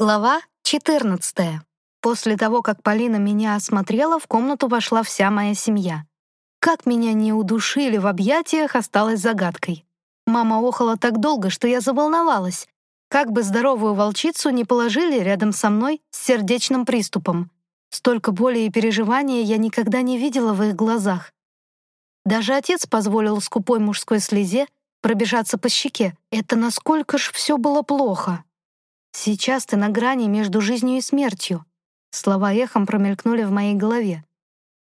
Глава 14. После того, как Полина меня осмотрела, в комнату вошла вся моя семья. Как меня не удушили в объятиях, осталось загадкой. Мама охала так долго, что я заволновалась. Как бы здоровую волчицу не положили рядом со мной с сердечным приступом. Столько боли и переживания я никогда не видела в их глазах. Даже отец позволил скупой мужской слезе пробежаться по щеке. Это насколько ж все было плохо. Сейчас ты на грани между жизнью и смертью. Слова эхом промелькнули в моей голове.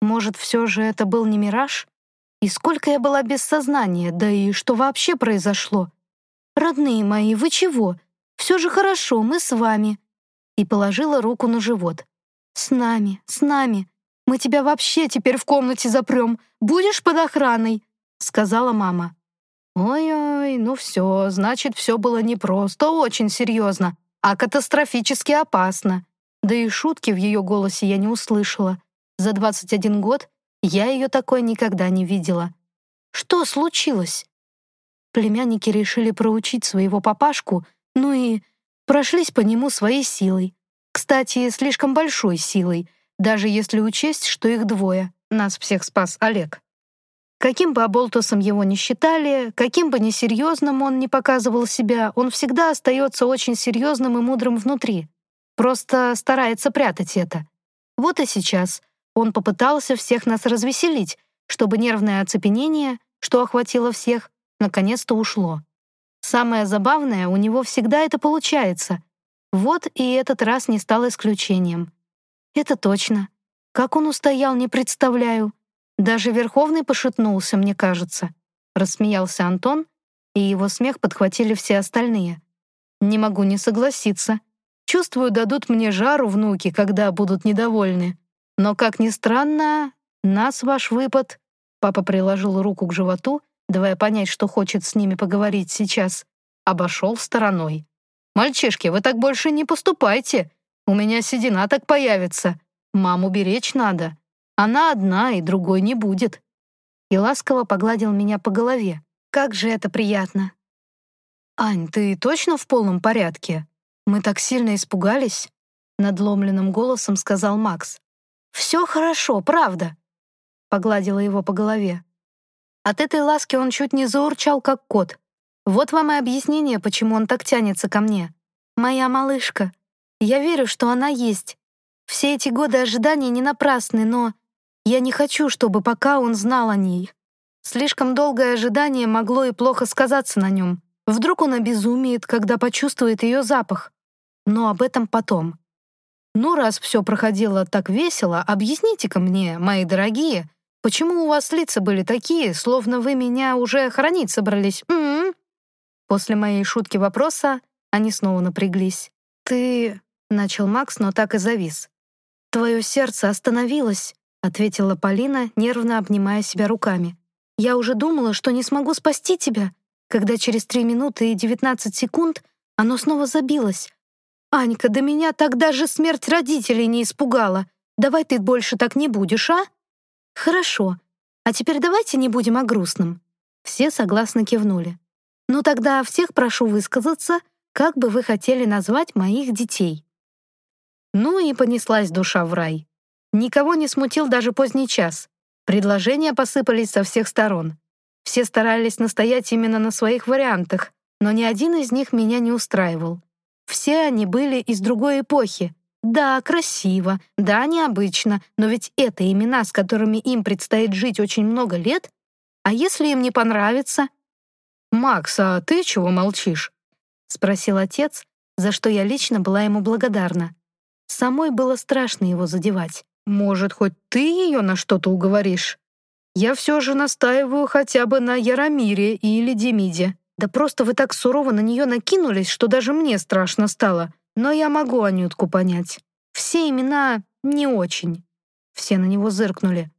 Может, все же это был не мираж? И сколько я была без сознания, да и что вообще произошло? Родные мои, вы чего? Все же хорошо, мы с вами. И положила руку на живот. С нами, с нами. Мы тебя вообще теперь в комнате запрем. Будешь под охраной, сказала мама. Ой-ой, ну все, значит, все было не просто очень серьезно а катастрофически опасно. Да и шутки в ее голосе я не услышала. За 21 год я ее такой никогда не видела. Что случилось? Племянники решили проучить своего папашку, ну и прошлись по нему своей силой. Кстати, слишком большой силой, даже если учесть, что их двое. Нас всех спас Олег. Каким бы оболтусом его ни считали, каким бы несерьезным он ни показывал себя, он всегда остается очень серьезным и мудрым внутри. Просто старается прятать это. Вот и сейчас он попытался всех нас развеселить, чтобы нервное оцепенение, что охватило всех, наконец-то ушло. Самое забавное, у него всегда это получается. Вот и этот раз не стал исключением. Это точно. Как он устоял, не представляю. Даже Верховный пошатнулся, мне кажется. Рассмеялся Антон, и его смех подхватили все остальные. Не могу не согласиться. Чувствую, дадут мне жару внуки, когда будут недовольны. Но, как ни странно, нас ваш выпад... Папа приложил руку к животу, давая понять, что хочет с ними поговорить сейчас. Обошел стороной. «Мальчишки, вы так больше не поступайте. У меня седина так появится. Маму беречь надо. Она одна, и другой не будет. И ласково погладил меня по голове. Как же это приятно. «Ань, ты точно в полном порядке? Мы так сильно испугались?» Надломленным голосом сказал Макс. «Все хорошо, правда», — погладила его по голове. От этой ласки он чуть не заурчал, как кот. Вот вам и объяснение, почему он так тянется ко мне. «Моя малышка. Я верю, что она есть. Все эти годы ожидания не напрасны, но я не хочу, чтобы пока он знал о ней. Слишком долгое ожидание могло и плохо сказаться на нем. Вдруг он обезумеет, когда почувствует ее запах. Но об этом потом. Ну, раз все проходило так весело, объясните-ка мне, мои дорогие, почему у вас лица были такие, словно вы меня уже хоронить собрались? М -м -м. После моей шутки вопроса они снова напряглись. «Ты...» — начал Макс, но так и завис. «Твое сердце остановилось ответила Полина, нервно обнимая себя руками. «Я уже думала, что не смогу спасти тебя, когда через три минуты и девятнадцать секунд оно снова забилось. Анька, да меня так даже смерть родителей не испугала. Давай ты больше так не будешь, а?» «Хорошо. А теперь давайте не будем о грустном». Все согласно кивнули. «Ну тогда всех прошу высказаться, как бы вы хотели назвать моих детей». Ну и понеслась душа в рай. Никого не смутил даже поздний час. Предложения посыпались со всех сторон. Все старались настоять именно на своих вариантах, но ни один из них меня не устраивал. Все они были из другой эпохи. Да, красиво, да, необычно, но ведь это имена, с которыми им предстоит жить очень много лет. А если им не понравится? «Макс, а ты чего молчишь?» — спросил отец, за что я лично была ему благодарна. Самой было страшно его задевать. Может, хоть ты ее на что-то уговоришь? Я все же настаиваю хотя бы на Яромире или Демиде. Да просто вы так сурово на нее накинулись, что даже мне страшно стало. Но я могу Анютку понять. Все имена не очень. Все на него зыркнули.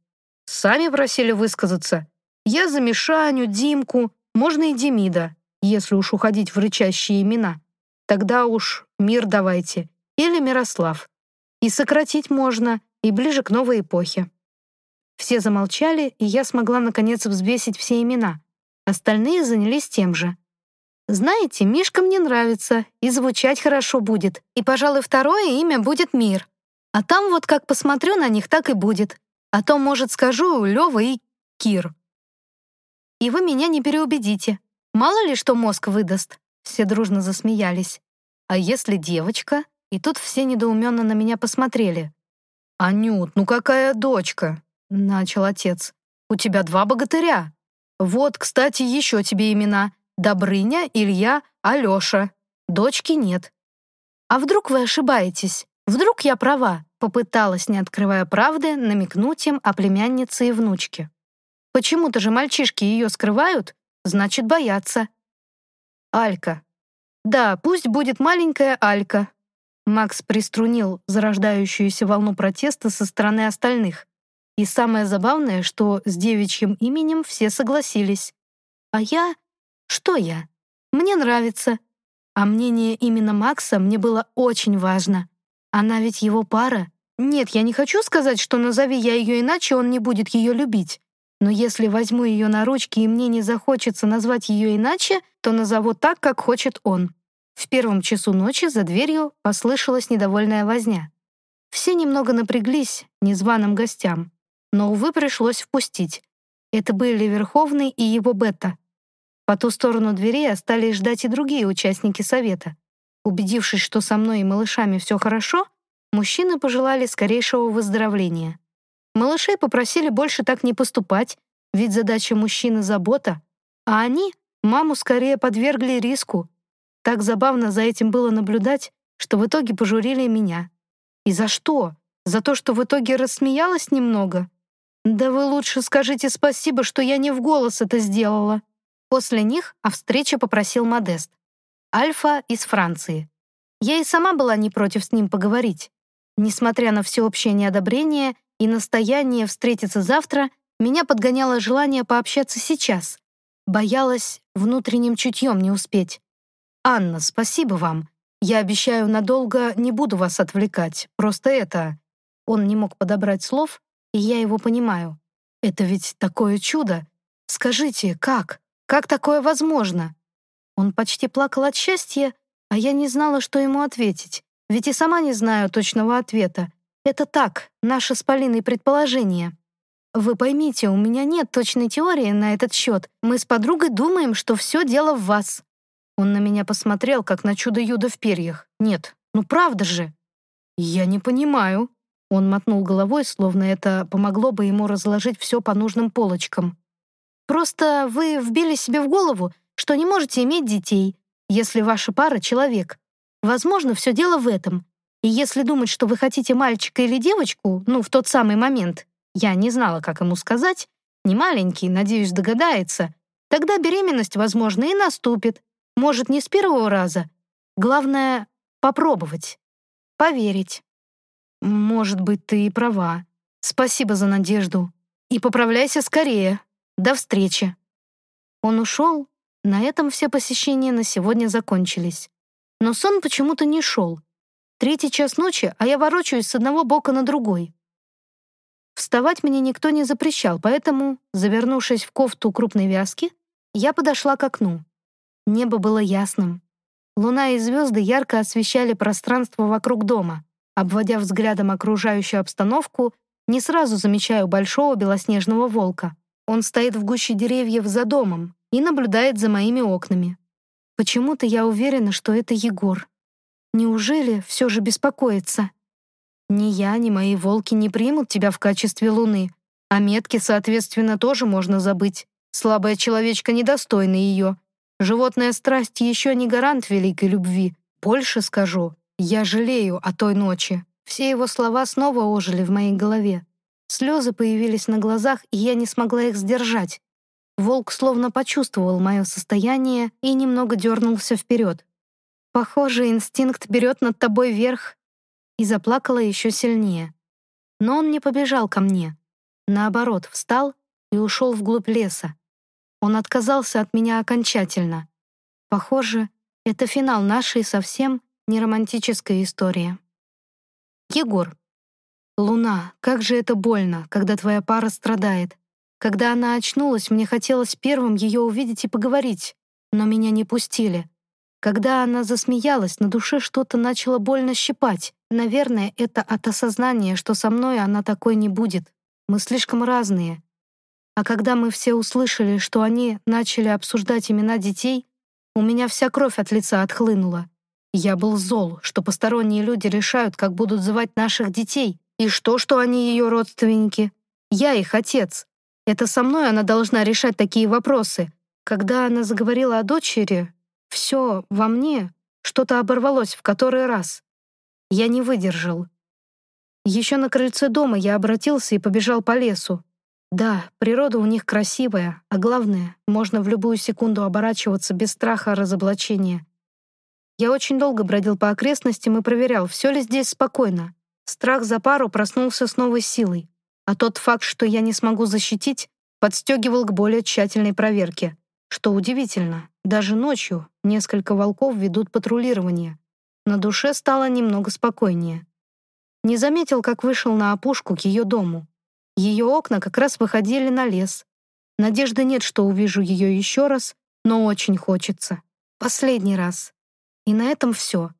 Сами просили высказаться. Я за Мишаню, Димку, можно и Демида, если уж уходить в рычащие имена. Тогда уж Мир давайте. Или Мирослав. И сократить можно, и ближе к новой эпохе. Все замолчали, и я смогла наконец взвесить все имена. Остальные занялись тем же. Знаете, Мишка мне нравится, и звучать хорошо будет. И, пожалуй, второе имя будет Мир. А там вот как посмотрю на них, так и будет. А то, может, скажу Лёва и Кир. И вы меня не переубедите. Мало ли что мозг выдаст. Все дружно засмеялись. А если девочка? И тут все недоуменно на меня посмотрели. «Анют, ну какая дочка?» — начал отец. «У тебя два богатыря. Вот, кстати, еще тебе имена. Добрыня, Илья, Алеша. Дочки нет. А вдруг вы ошибаетесь? Вдруг я права?» Попыталась, не открывая правды, намекнуть им о племяннице и внучке. Почему-то же мальчишки ее скрывают, значит, боятся. Алька. Да, пусть будет маленькая Алька. Макс приструнил зарождающуюся волну протеста со стороны остальных. И самое забавное, что с девичьим именем все согласились. А я... Что я? Мне нравится. А мнение именно Макса мне было очень важно. Она ведь его пара. Нет, я не хочу сказать, что назови я ее иначе, он не будет ее любить. Но если возьму ее на ручки и мне не захочется назвать ее иначе, то назову так, как хочет он. В первом часу ночи за дверью послышалась недовольная возня. Все немного напряглись незваным гостям, но, увы, пришлось впустить. Это были Верховный и его Бетта. По ту сторону двери остались ждать и другие участники совета. Убедившись, что со мной и малышами все хорошо, мужчины пожелали скорейшего выздоровления. Малышей попросили больше так не поступать, ведь задача мужчины — забота, а они маму скорее подвергли риску. Так забавно за этим было наблюдать, что в итоге пожурили меня. И за что? За то, что в итоге рассмеялась немного? Да вы лучше скажите спасибо, что я не в голос это сделала. После них о встрече попросил Модест. Альфа из Франции. Я и сама была не против с ним поговорить. Несмотря на всеобщее неодобрение и настояние встретиться завтра, меня подгоняло желание пообщаться сейчас. Боялась внутренним чутьем не успеть. «Анна, спасибо вам. Я обещаю, надолго не буду вас отвлекать. Просто это...» Он не мог подобрать слов, и я его понимаю. «Это ведь такое чудо. Скажите, как? Как такое возможно?» Он почти плакал от счастья, а я не знала, что ему ответить, ведь и сама не знаю точного ответа. Это так, наше с Полиной предположение. Вы поймите, у меня нет точной теории на этот счет. Мы с подругой думаем, что все дело в вас. Он на меня посмотрел, как на чудо-юдо в перьях. Нет, ну правда же. Я не понимаю. Он мотнул головой, словно это помогло бы ему разложить все по нужным полочкам. Просто вы вбили себе в голову, что не можете иметь детей, если ваша пара — человек. Возможно, все дело в этом. И если думать, что вы хотите мальчика или девочку, ну, в тот самый момент, я не знала, как ему сказать, не маленький, надеюсь, догадается, тогда беременность, возможно, и наступит. Может, не с первого раза. Главное — попробовать. Поверить. Может быть, ты и права. Спасибо за надежду. И поправляйся скорее. До встречи. Он ушел. На этом все посещения на сегодня закончились. Но сон почему-то не шел. Третий час ночи, а я ворочаюсь с одного бока на другой. Вставать мне никто не запрещал, поэтому, завернувшись в кофту крупной вязки, я подошла к окну. Небо было ясным. Луна и звезды ярко освещали пространство вокруг дома. Обводя взглядом окружающую обстановку, не сразу замечаю большого белоснежного волка. Он стоит в гуще деревьев за домом и наблюдает за моими окнами. Почему-то я уверена, что это Егор. Неужели все же беспокоится? Ни я, ни мои волки не примут тебя в качестве луны, а метки, соответственно, тоже можно забыть. Слабая человечка недостойна ее. Животная страсть еще не гарант великой любви. Больше скажу, я жалею о той ночи. Все его слова снова ожили в моей голове. Слезы появились на глазах, и я не смогла их сдержать. Волк словно почувствовал мое состояние и немного дернулся вперед. Похоже, инстинкт берет над тобой верх. И заплакала еще сильнее. Но он не побежал ко мне. Наоборот, встал и ушел вглубь леса. Он отказался от меня окончательно. Похоже, это финал нашей совсем не романтической истории. Егор. Луна, как же это больно, когда твоя пара страдает. Когда она очнулась, мне хотелось первым ее увидеть и поговорить. но меня не пустили. Когда она засмеялась, на душе что-то начало больно щипать. Наверное, это от осознания, что со мной она такой не будет. Мы слишком разные. А когда мы все услышали, что они начали обсуждать имена детей, у меня вся кровь от лица отхлынула. Я был зол, что посторонние люди решают, как будут звать наших детей. И что, что они ее родственники? Я их отец. Это со мной она должна решать такие вопросы. Когда она заговорила о дочери, все во мне, что-то оборвалось в который раз. Я не выдержал. Еще на крыльце дома я обратился и побежал по лесу. Да, природа у них красивая, а главное, можно в любую секунду оборачиваться без страха разоблачения. Я очень долго бродил по окрестностям и проверял, все ли здесь спокойно. Страх за пару проснулся с новой силой, а тот факт, что я не смогу защитить, подстегивал к более тщательной проверке. Что удивительно, даже ночью несколько волков ведут патрулирование. На душе стало немного спокойнее. Не заметил, как вышел на опушку к ее дому. Ее окна как раз выходили на лес. Надежды нет, что увижу ее еще раз, но очень хочется. Последний раз. И на этом все.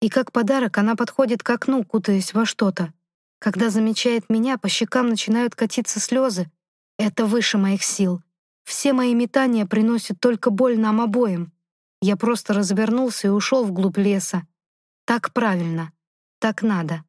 И как подарок она подходит к окну, кутаясь во что-то. Когда замечает меня, по щекам начинают катиться слезы. Это выше моих сил. Все мои метания приносят только боль нам обоим. Я просто развернулся и ушел вглубь леса. Так правильно. Так надо.